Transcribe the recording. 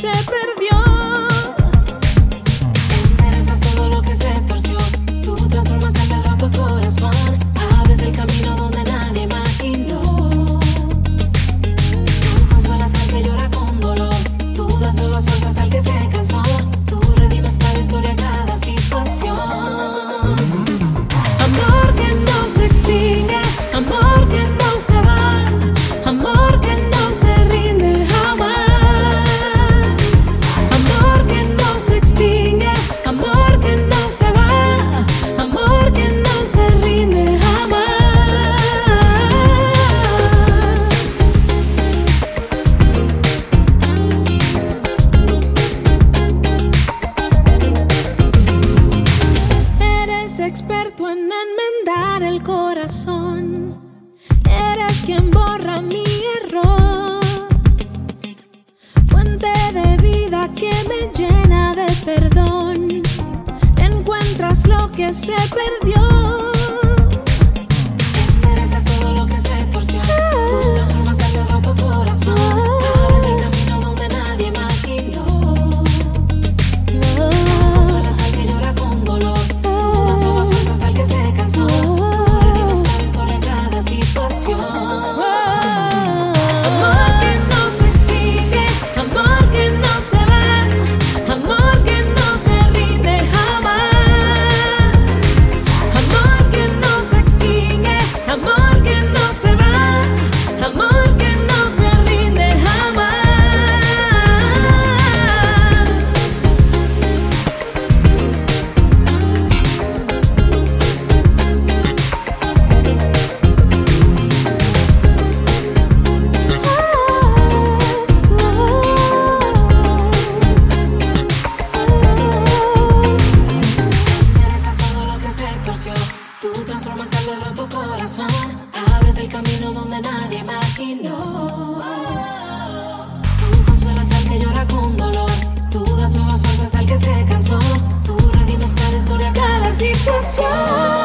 shepherd. Eres quien borra mi error. Fuente de vida que me llena de perdón. Encuentras lo que se perdió. Tú transformas el roto corazón. Abres el camino donde nadie imaginó. Tú consuelas al que llora con dolor. Tú das nuevas fuerzas al que se cansó. Tú redimes cada historia, cada situación.